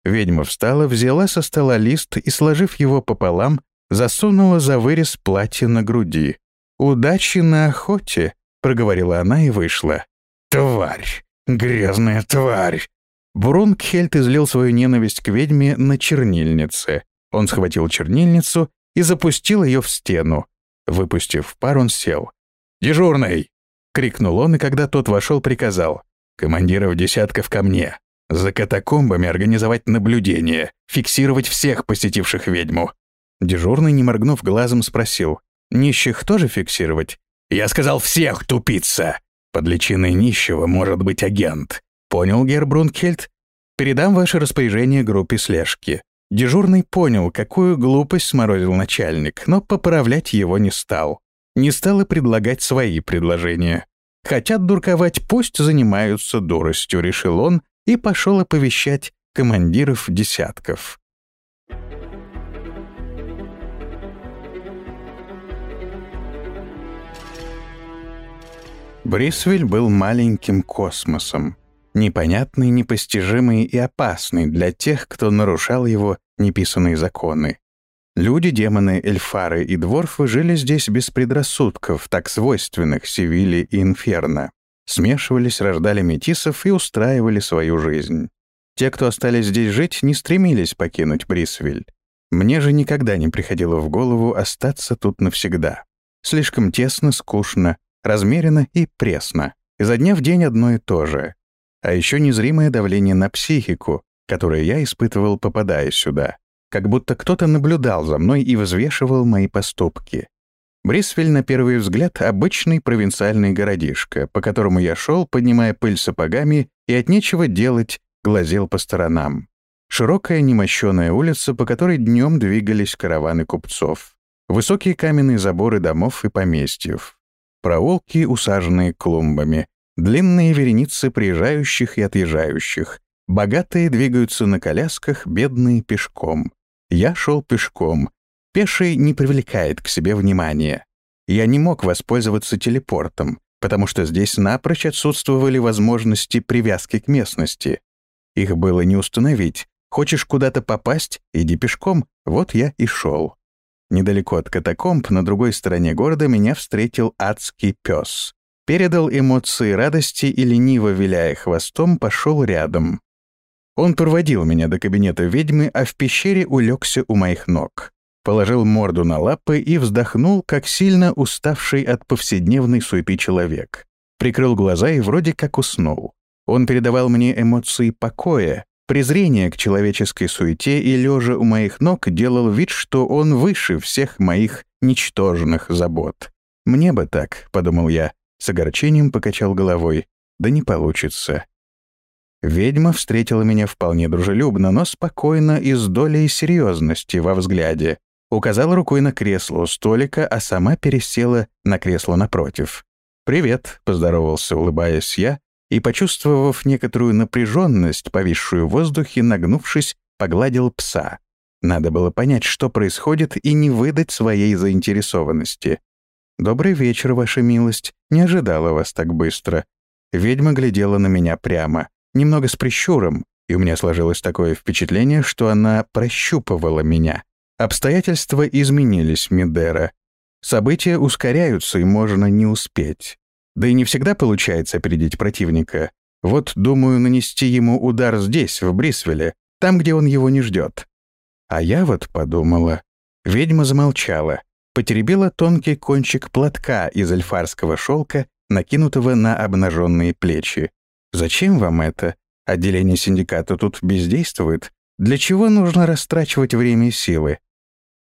Ведьма встала, взяла со стола лист и, сложив его пополам, засунула за вырез платья на груди. «Удачи на охоте», — проговорила она и вышла. «Тварь! Грязная тварь!» Брункхельд излил свою ненависть к ведьме на чернильнице. Он схватил чернильницу и запустил ее в стену. Выпустив пар, он сел. «Дежурный!» — крикнул он, и когда тот вошел, приказал. «Командиров десятков ко мне. За катакомбами организовать наблюдение, фиксировать всех посетивших ведьму». Дежурный, не моргнув глазом, спросил. «Нищих тоже фиксировать?» «Я сказал всех, тупица!» «Под личиной нищего может быть агент». «Понял, Гербрункельд? Передам ваше распоряжение группе слежки. Дежурный понял, какую глупость сморозил начальник, но поправлять его не стал. Не стал и предлагать свои предложения. Хотят дурковать, пусть занимаются дуростью, решил он и пошел оповещать командиров десятков. Брисвель был маленьким космосом непонятный, непостижимый и опасный для тех, кто нарушал его неписанные законы. Люди, демоны, эльфары и дворфы жили здесь без предрассудков, так свойственных Севиле и Инферно. Смешивались, рождали метисов и устраивали свою жизнь. Те, кто остались здесь жить, не стремились покинуть Брисвиль. Мне же никогда не приходило в голову остаться тут навсегда. Слишком тесно, скучно, размеренно и пресно. Изо дня в день одно и то же. А еще незримое давление на психику, которое я испытывал, попадая сюда. Как будто кто-то наблюдал за мной и взвешивал мои поступки. Брисвель, на первый взгляд, обычный провинциальный городишко, по которому я шел, поднимая пыль сапогами и от нечего делать глазел по сторонам. Широкая немощеная улица, по которой днем двигались караваны купцов. Высокие каменные заборы домов и поместьев. Проулки, усаженные клумбами. Длинные вереницы приезжающих и отъезжающих. Богатые двигаются на колясках, бедные — пешком. Я шел пешком. Пеший не привлекает к себе внимания. Я не мог воспользоваться телепортом, потому что здесь напрочь отсутствовали возможности привязки к местности. Их было не установить, Хочешь куда-то попасть? Иди пешком. Вот я и шел. Недалеко от катакомб, на другой стороне города, меня встретил адский пес. Передал эмоции радости и, лениво виляя хвостом, пошел рядом. Он проводил меня до кабинета ведьмы, а в пещере улегся у моих ног. Положил морду на лапы и вздохнул, как сильно уставший от повседневной суеты человек. Прикрыл глаза и вроде как уснул. Он передавал мне эмоции покоя, презрение к человеческой суете и, лежа у моих ног, делал вид, что он выше всех моих ничтожных забот. «Мне бы так», — подумал я, с огорчением покачал головой. «Да не получится». Ведьма встретила меня вполне дружелюбно, но спокойно и с долей серьезности во взгляде. Указала рукой на кресло у столика, а сама пересела на кресло напротив. «Привет», — поздоровался, улыбаясь я, и, почувствовав некоторую напряженность, повисшую в воздухе, нагнувшись, погладил пса. Надо было понять, что происходит, и не выдать своей заинтересованности. «Добрый вечер, ваша милость. Не ожидала вас так быстро». Ведьма глядела на меня прямо, немного с прищуром, и у меня сложилось такое впечатление, что она прощупывала меня. Обстоятельства изменились, Мидера. События ускоряются, и можно не успеть. Да и не всегда получается опередить противника. Вот, думаю, нанести ему удар здесь, в Брисвеле, там, где он его не ждет. А я вот подумала. Ведьма замолчала, потеребила тонкий кончик платка из эльфарского шелка, накинутого на обнаженные плечи. «Зачем вам это? Отделение синдиката тут бездействует. Для чего нужно растрачивать время и силы?»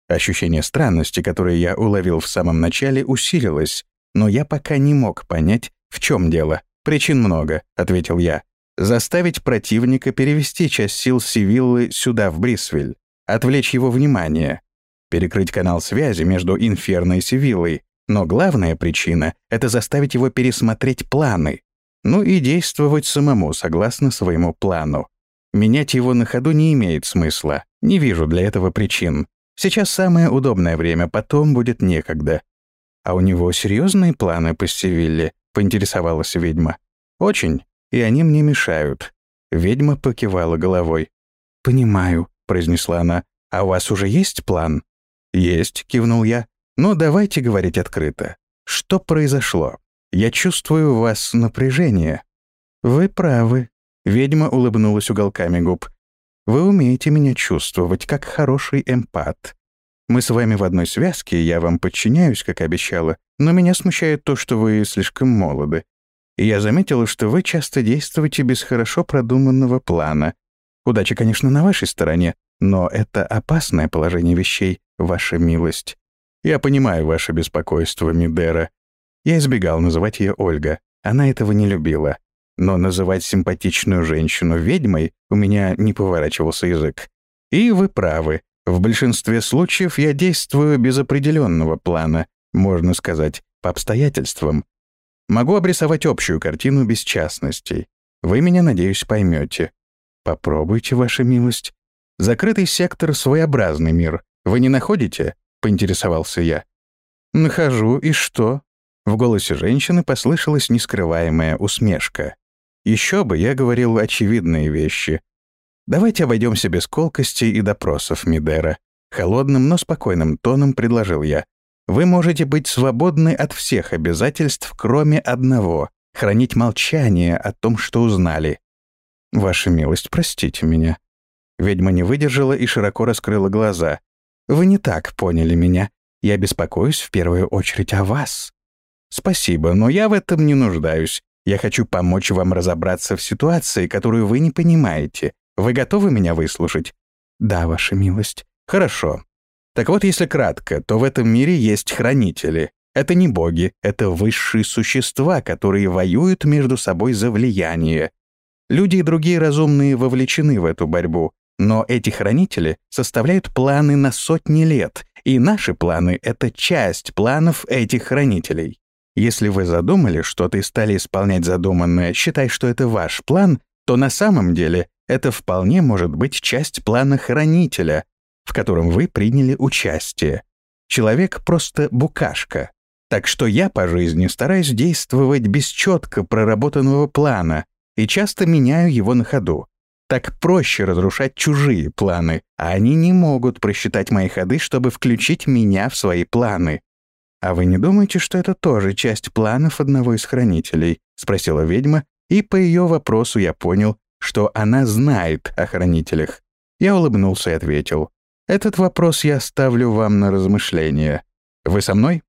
Ощущение странности, которое я уловил в самом начале, усилилось, но я пока не мог понять, в чем дело. «Причин много», — ответил я. «Заставить противника перевести часть сил Сивиллы сюда, в Брисвель, отвлечь его внимание, перекрыть канал связи между Инферно и Сивиллой, но главная причина — это заставить его пересмотреть планы, ну и действовать самому согласно своему плану. Менять его на ходу не имеет смысла, не вижу для этого причин. Сейчас самое удобное время, потом будет некогда. «А у него серьезные планы по Севилле?» — поинтересовалась ведьма. «Очень, и они мне мешают». Ведьма покивала головой. «Понимаю», — произнесла она. «А у вас уже есть план?» «Есть», — кивнул я. «Но давайте говорить открыто. Что произошло? Я чувствую у вас напряжение». «Вы правы», — ведьма улыбнулась уголками губ. «Вы умеете меня чувствовать, как хороший эмпат. Мы с вами в одной связке, я вам подчиняюсь, как обещала, но меня смущает то, что вы слишком молоды. И я заметила, что вы часто действуете без хорошо продуманного плана. Удача, конечно, на вашей стороне, но это опасное положение вещей, ваша милость. Я понимаю ваше беспокойство, Мидера. Я избегал называть ее Ольга. Она этого не любила. Но называть симпатичную женщину ведьмой у меня не поворачивался язык. И вы правы. В большинстве случаев я действую без определенного плана, можно сказать, по обстоятельствам. Могу обрисовать общую картину без частностей. Вы меня, надеюсь, поймете. Попробуйте, ваша милость. Закрытый сектор — своеобразный мир. Вы не находите? — поинтересовался я. «Нахожу, и что?» В голосе женщины послышалась нескрываемая усмешка. Еще бы я говорил очевидные вещи, «Давайте обойдемся без колкостей и допросов, Мидера». Холодным, но спокойным тоном предложил я. «Вы можете быть свободны от всех обязательств, кроме одного — хранить молчание о том, что узнали. «Ваша милость, простите меня». Ведьма не выдержала и широко раскрыла глаза. «Вы не так поняли меня. Я беспокоюсь в первую очередь о вас». «Спасибо, но я в этом не нуждаюсь. Я хочу помочь вам разобраться в ситуации, которую вы не понимаете. Вы готовы меня выслушать?» «Да, ваша милость». «Хорошо. Так вот, если кратко, то в этом мире есть хранители. Это не боги, это высшие существа, которые воюют между собой за влияние. Люди и другие разумные вовлечены в эту борьбу, но эти хранители составляют планы на сотни лет, и наши планы — это часть планов этих хранителей. Если вы задумали что-то и стали исполнять задуманное, считай, что это ваш план, то на самом деле это вполне может быть часть плана хранителя, в котором вы приняли участие. Человек просто букашка. Так что я по жизни стараюсь действовать без четко проработанного плана и часто меняю его на ходу. Так проще разрушать чужие планы, а они не могут просчитать мои ходы, чтобы включить меня в свои планы. «А вы не думаете, что это тоже часть планов одного из хранителей?» — спросила ведьма, и по ее вопросу я понял, что она знает о хранителях. Я улыбнулся и ответил. «Этот вопрос я ставлю вам на размышление. Вы со мной?»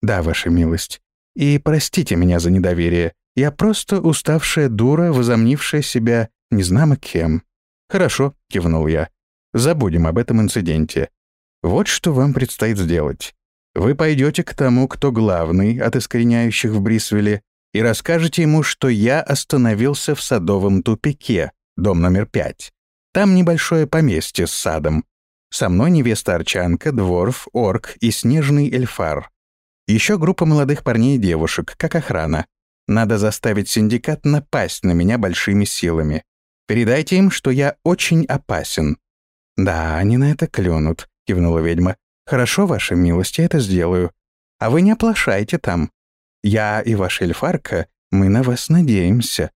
«Да, ваша милость. И простите меня за недоверие. Я просто уставшая дура, возомнившая себя незнамо кем». «Хорошо», — кивнул я. «Забудем об этом инциденте. Вот что вам предстоит сделать. Вы пойдете к тому, кто главный от искореняющих в Брисвеле, и расскажете ему, что я остановился в садовом тупике, дом номер пять. Там небольшое поместье с садом. Со мной невеста-арчанка, дворф, орк и снежный эльфар. Еще группа молодых парней и девушек, как охрана. Надо заставить синдикат напасть на меня большими силами. Передайте им, что я очень опасен». «Да, они на это клюнут», — кивнула ведьма. «Хорошо, ваша милость, я это сделаю. А вы не оплошайте там. Я и ваша эльфарка, мы на вас надеемся».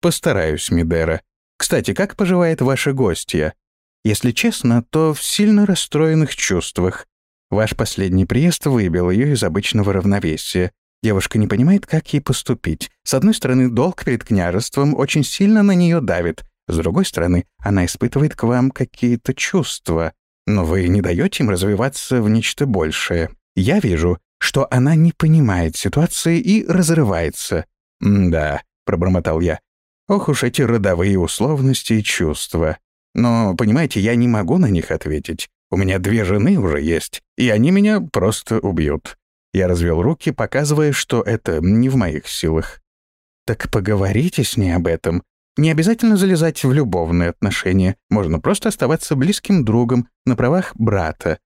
«Постараюсь, Мидера. Кстати, как поживает ваша гостья? Если честно, то в сильно расстроенных чувствах. Ваш последний приезд выбил ее из обычного равновесия. Девушка не понимает, как ей поступить. С одной стороны, долг перед княжеством очень сильно на нее давит. С другой стороны, она испытывает к вам какие-то чувства. Но вы не даете им развиваться в нечто большее. Я вижу, что она не понимает ситуации и разрывается. «Да», — пробормотал я. «Ох уж эти родовые условности и чувства. Но, понимаете, я не могу на них ответить. У меня две жены уже есть, и они меня просто убьют. Я развел руки, показывая, что это не в моих силах. «Так поговорите с ней об этом. Не обязательно залезать в любовные отношения. Можно просто оставаться близким другом на правах брата.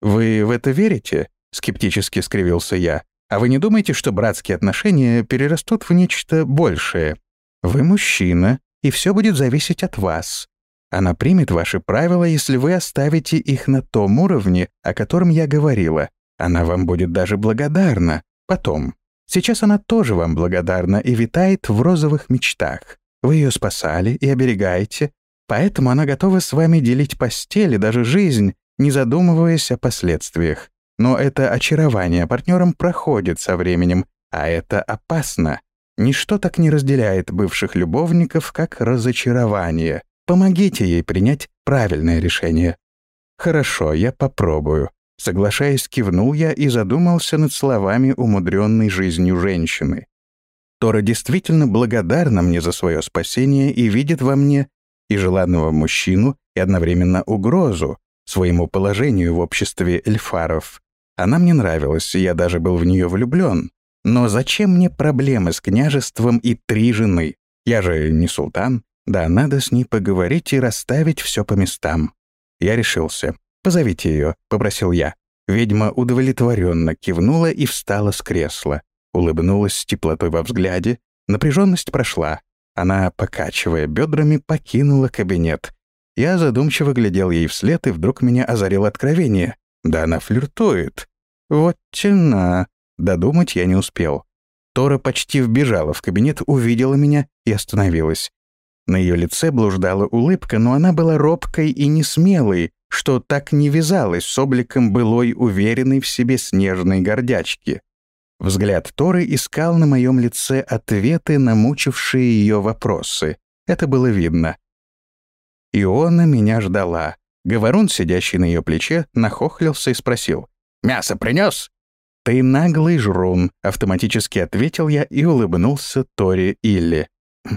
Вы в это верите?» — скептически скривился я. «А вы не думаете, что братские отношения перерастут в нечто большее? Вы мужчина, и все будет зависеть от вас. Она примет ваши правила, если вы оставите их на том уровне, о котором я говорила. Она вам будет даже благодарна. Потом. Сейчас она тоже вам благодарна и витает в розовых мечтах. Вы ее спасали и оберегаете, поэтому она готова с вами делить постель и даже жизнь, не задумываясь о последствиях. Но это очарование партнерам проходит со временем, а это опасно. Ничто так не разделяет бывших любовников, как разочарование. Помогите ей принять правильное решение. Хорошо, я попробую. Соглашаясь, кивнул я и задумался над словами умудренной жизнью женщины. Тора действительно благодарна мне за свое спасение и видит во мне и желанного мужчину, и одновременно угрозу своему положению в обществе эльфаров. Она мне нравилась, и я даже был в нее влюблен. Но зачем мне проблемы с княжеством и три жены? Я же не султан. Да, надо с ней поговорить и расставить все по местам. Я решился. «Позовите ее», — попросил я. Ведьма удовлетворенно кивнула и встала с кресла. Улыбнулась с теплотой во взгляде. Напряженность прошла. Она, покачивая бедрами, покинула кабинет. Я задумчиво глядел ей вслед, и вдруг меня озарило откровение. Да она флиртует. Вот тена. Додумать я не успел. Тора почти вбежала в кабинет, увидела меня и остановилась. На ее лице блуждала улыбка, но она была робкой и несмелой, что так не вязалось с обликом былой уверенной в себе снежной гордячки. Взгляд Торы искал на моем лице ответы на мучившие ее вопросы. Это было видно. Иона меня ждала. Говорун, сидящий на ее плече, нахохлился и спросил. «Мясо принес?» «Ты наглый жрун», — автоматически ответил я и улыбнулся Тори Илли.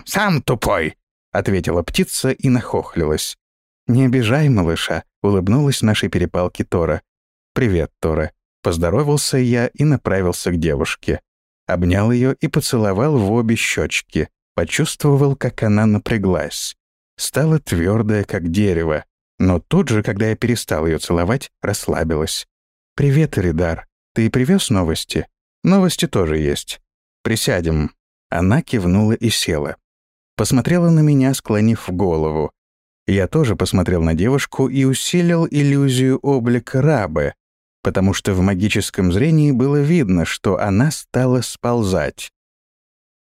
«Сам тупой», — ответила птица и нахохлилась. «Не обижай, малыша», — улыбнулась нашей перепалке Тора. «Привет, Тора». Поздоровался я и направился к девушке. Обнял ее и поцеловал в обе щечки. Почувствовал, как она напряглась. Стала твердая, как дерево. Но тут же, когда я перестал ее целовать, расслабилась. «Привет, Эридар. Ты привез новости?» «Новости тоже есть. Присядем». Она кивнула и села. Посмотрела на меня, склонив голову. Я тоже посмотрел на девушку и усилил иллюзию облика рабы, потому что в магическом зрении было видно, что она стала сползать.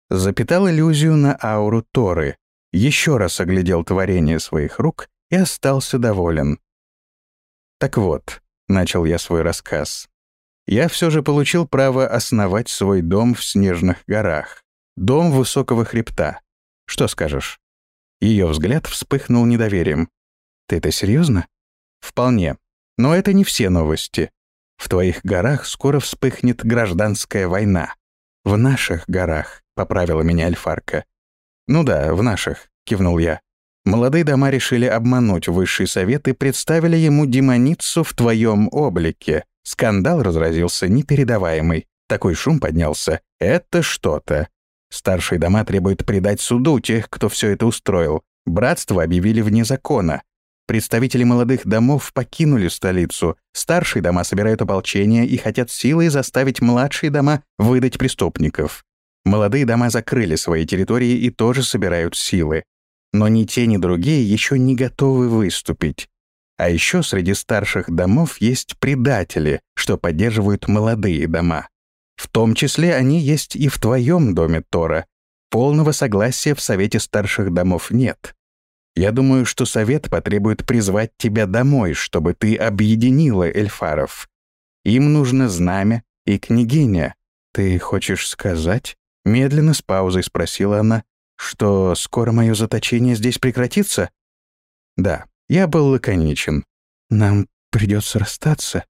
Запитал иллюзию на ауру Торы, еще раз оглядел творение своих рук и остался доволен. Так вот, начал я свой рассказ. Я все же получил право основать свой дом в Снежных горах. Дом высокого хребта. Что скажешь? Ее взгляд вспыхнул недоверием. Ты это серьезно? Вполне. Но это не все новости. В твоих горах скоро вспыхнет гражданская война. В наших горах, поправила меня Альфарка. Ну да, в наших, кивнул я. Молодые дома решили обмануть высший совет и представили ему демоницу в твоем облике. Скандал разразился непередаваемый. Такой шум поднялся. Это что-то. Старшие дома требуют предать суду тех, кто все это устроил. Братство объявили вне закона. Представители молодых домов покинули столицу. Старшие дома собирают ополчение и хотят силой заставить младшие дома выдать преступников. Молодые дома закрыли свои территории и тоже собирают силы. Но ни те, ни другие еще не готовы выступить. А еще среди старших домов есть предатели, что поддерживают молодые дома. В том числе они есть и в твоем доме, Тора. Полного согласия в Совете старших домов нет. Я думаю, что Совет потребует призвать тебя домой, чтобы ты объединила эльфаров. Им нужно знамя и княгиня. Ты хочешь сказать? Медленно с паузой спросила она, что скоро мое заточение здесь прекратится? Да, я был лаконичен. Нам придется расстаться.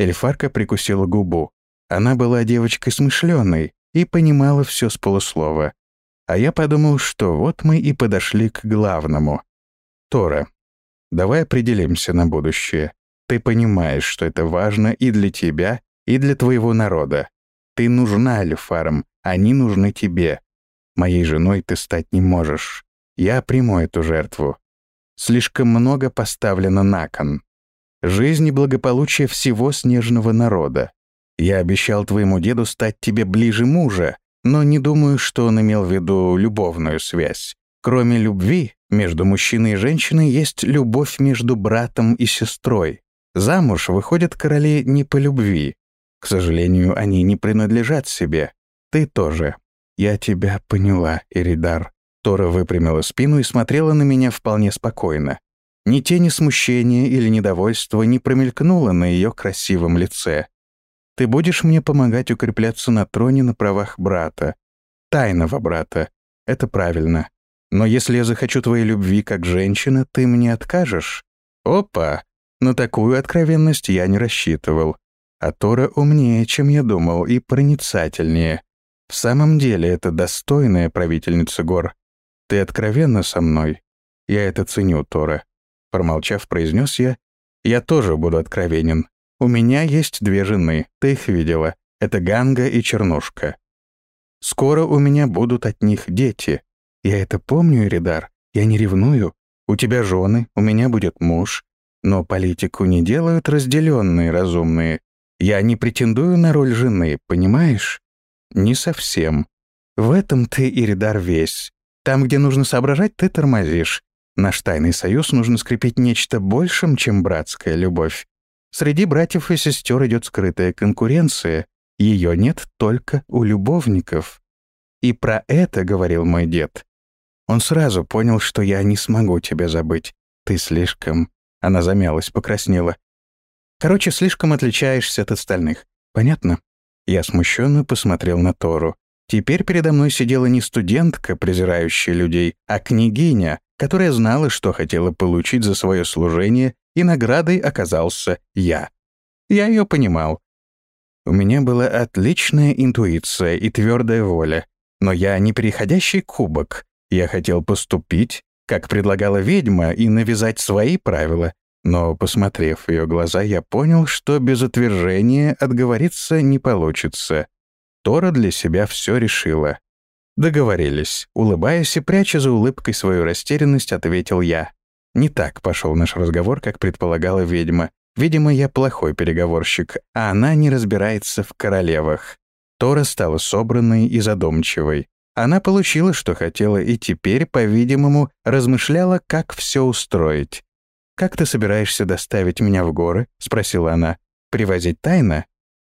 Эльфарка прикусила губу. Она была девочкой смышленой и понимала все с полуслова. А я подумал, что вот мы и подошли к главному. Тора, давай определимся на будущее. Ты понимаешь, что это важно и для тебя, и для твоего народа. Ты нужна Альфарам, они нужны тебе. Моей женой ты стать не можешь. Я приму эту жертву. Слишком много поставлено на кон. Жизнь и благополучие всего снежного народа. Я обещал твоему деду стать тебе ближе мужа, но не думаю, что он имел в виду любовную связь. Кроме любви, между мужчиной и женщиной есть любовь между братом и сестрой. Замуж выходят короли не по любви. К сожалению, они не принадлежат себе. Ты тоже. Я тебя поняла, Иридар. Тора выпрямила спину и смотрела на меня вполне спокойно. Ни тени смущения или недовольства не промелькнуло на ее красивом лице. Ты будешь мне помогать укрепляться на троне на правах брата. Тайного брата. Это правильно. Но если я захочу твоей любви как женщина, ты мне откажешь? Опа! На такую откровенность я не рассчитывал. А Тора умнее, чем я думал, и проницательнее. В самом деле, это достойная правительница гор. Ты откровенна со мной? Я это ценю, Тора. Промолчав, произнес я. Я тоже буду откровенен. У меня есть две жены, ты их видела. Это Ганга и Чернушка. Скоро у меня будут от них дети. Я это помню, Иридар. Я не ревную. У тебя жены, у меня будет муж. Но политику не делают разделенные разумные. Я не претендую на роль жены, понимаешь? Не совсем. В этом ты, Иридар, весь. Там, где нужно соображать, ты тормозишь. Наш тайный союз нужно скрепить нечто большим, чем братская любовь. Среди братьев и сестер идет скрытая конкуренция. Ее нет только у любовников. И про это говорил мой дед. Он сразу понял, что я не смогу тебя забыть. Ты слишком... Она замялась, покраснела. Короче, слишком отличаешься от остальных. Понятно? Я смущенно посмотрел на Тору. Теперь передо мной сидела не студентка, презирающая людей, а княгиня, которая знала, что хотела получить за свое служение, и наградой оказался я. Я ее понимал. У меня была отличная интуиция и твердая воля, но я не переходящий кубок. Я хотел поступить, как предлагала ведьма, и навязать свои правила. Но, посмотрев в ее глаза, я понял, что без отвержения отговориться не получится. Тора для себя все решила. Договорились. Улыбаясь и пряча за улыбкой свою растерянность, ответил я. Не так пошел наш разговор, как предполагала ведьма. Видимо, я плохой переговорщик, а она не разбирается в королевах. Тора стала собранной и задумчивой. Она получила, что хотела, и теперь, по-видимому, размышляла, как все устроить. «Как ты собираешься доставить меня в горы?» — спросила она. «Привозить тайно?»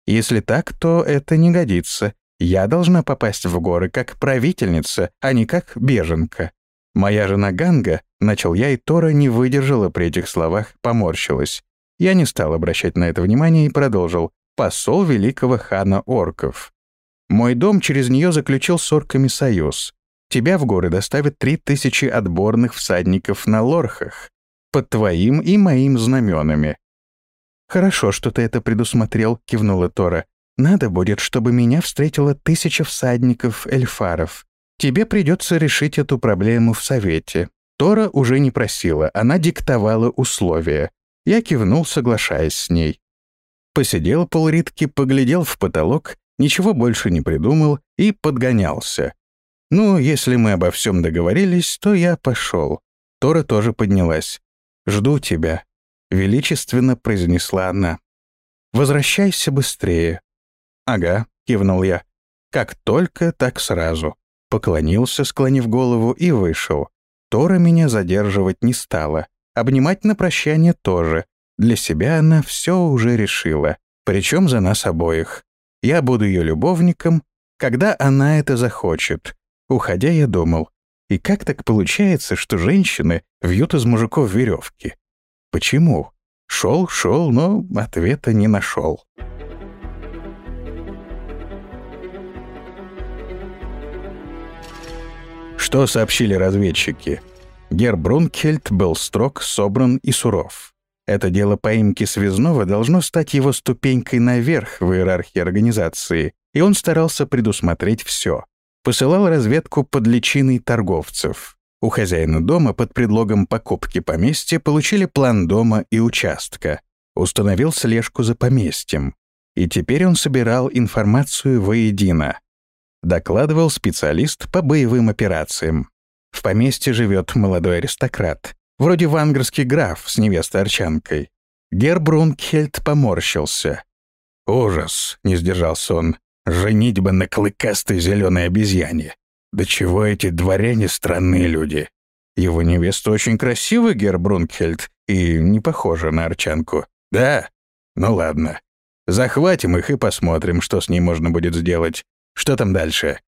Если так, то это не годится. Я должна попасть в горы как правительница, а не как беженка. Моя жена Ганга, начал я, и Тора не выдержала при этих словах, поморщилась. Я не стал обращать на это внимание и продолжил. Посол великого хана орков. Мой дом через нее заключил с орками союз. Тебя в горы доставят три тысячи отборных всадников на лорхах, под твоим и моим знаменами. «Хорошо, что ты это предусмотрел», — кивнула Тора. «Надо будет, чтобы меня встретила тысяча всадников-эльфаров. Тебе придется решить эту проблему в совете». Тора уже не просила, она диктовала условия. Я кивнул, соглашаясь с ней. Посидел полритки, поглядел в потолок, ничего больше не придумал и подгонялся. Ну, если мы обо всем договорились, то я пошел. Тора тоже поднялась. «Жду тебя», величественно произнесла она. «Возвращайся быстрее». «Ага», — кивнул я. «Как только, так сразу». Поклонился, склонив голову, и вышел. Тора меня задерживать не стала. Обнимать на прощание тоже. Для себя она все уже решила. Причем за нас обоих. Я буду ее любовником, когда она это захочет. Уходя, я думал, и как так получается, что женщины вьют из мужиков веревки? Почему? Шел, шел, но ответа не нашел. Что сообщили разведчики? Гер Брункельд был строг, собран и суров. Это дело поимки связного должно стать его ступенькой наверх в иерархии организации, и он старался предусмотреть все. Посылал разведку под личиной торговцев. У хозяина дома под предлогом покупки поместья получили план дома и участка. Установил слежку за поместьем. И теперь он собирал информацию воедино. Докладывал специалист по боевым операциям. В поместье живет молодой аристократ, вроде вангарский граф с невестой-арчанкой. Гербрункхельд поморщился. «Ужас!» — не сдержался он. «Женитьба на клыкастой зеленой обезьяне. Да чего эти дворяне странные люди? Его невеста очень красивая, Гер Брункхельд, и не похожа на арчанку. Да? Ну ладно. Захватим их и посмотрим, что с ней можно будет сделать. Что там дальше?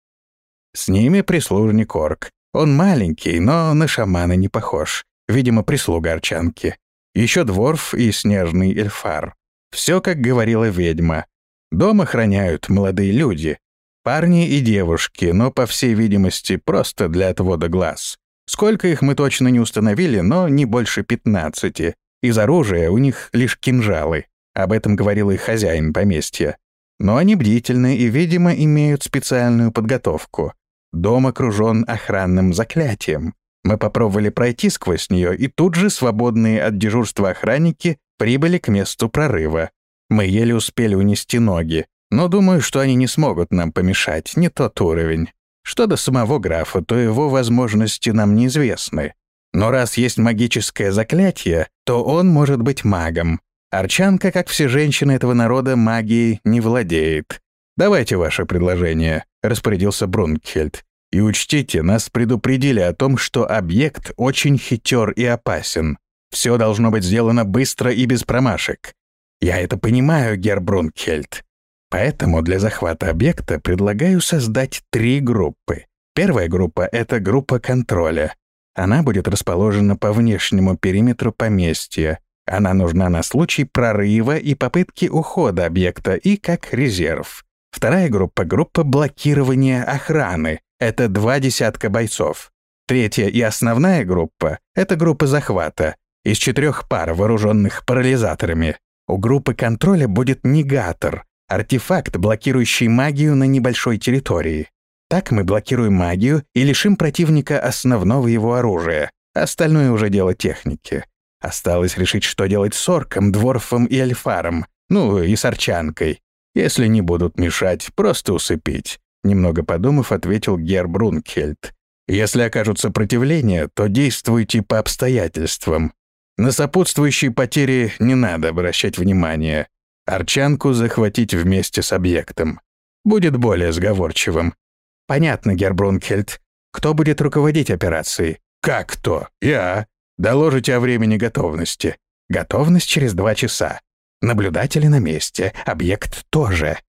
С ними прислужник Орк. Он маленький, но на шамана не похож. Видимо, прислуга арчанки. Еще дворф и снежный эльфар. Все, как говорила ведьма. Дом охраняют молодые люди, Парни и девушки, но, по всей видимости, просто для отвода глаз. Сколько их мы точно не установили, но не больше 15. Из оружия у них лишь кинжалы. Об этом говорил и хозяин поместья. Но они бдительны и, видимо, имеют специальную подготовку. Дом окружен охранным заклятием. Мы попробовали пройти сквозь нее, и тут же свободные от дежурства охранники прибыли к месту прорыва. Мы еле успели унести ноги. Но думаю, что они не смогут нам помешать, не тот уровень. Что до самого графа, то его возможности нам неизвестны. Но раз есть магическое заклятие, то он может быть магом. Арчанка, как все женщины этого народа, магией не владеет. «Давайте ваше предложение», — распорядился Брункхельд. «И учтите, нас предупредили о том, что объект очень хитер и опасен. Все должно быть сделано быстро и без промашек. Я это понимаю, Гер Брункхельд. Поэтому для захвата объекта предлагаю создать три группы. Первая группа — это группа контроля. Она будет расположена по внешнему периметру поместья. Она нужна на случай прорыва и попытки ухода объекта и как резерв. Вторая группа — группа блокирования охраны. Это два десятка бойцов. Третья и основная группа — это группа захвата из четырех пар, вооруженных парализаторами. У группы контроля будет негатор, артефакт, блокирующий магию на небольшой территории. Так мы блокируем магию и лишим противника основного его оружия. Остальное уже дело техники. Осталось решить, что делать с орком, дворфом и альфаром, ну и с арчанкой. Если не будут мешать, просто усыпить. Немного подумав, ответил Гер Брункельд. Если окажут сопротивление, то действуйте по обстоятельствам. На сопутствующие потери не надо обращать внимание. Арчанку захватить вместе с объектом. Будет более сговорчивым. Понятно, Гербрункельд. Кто будет руководить операцией? Как кто? Я. Доложите о времени готовности. Готовность через два часа. Наблюдатели на месте. Объект тоже.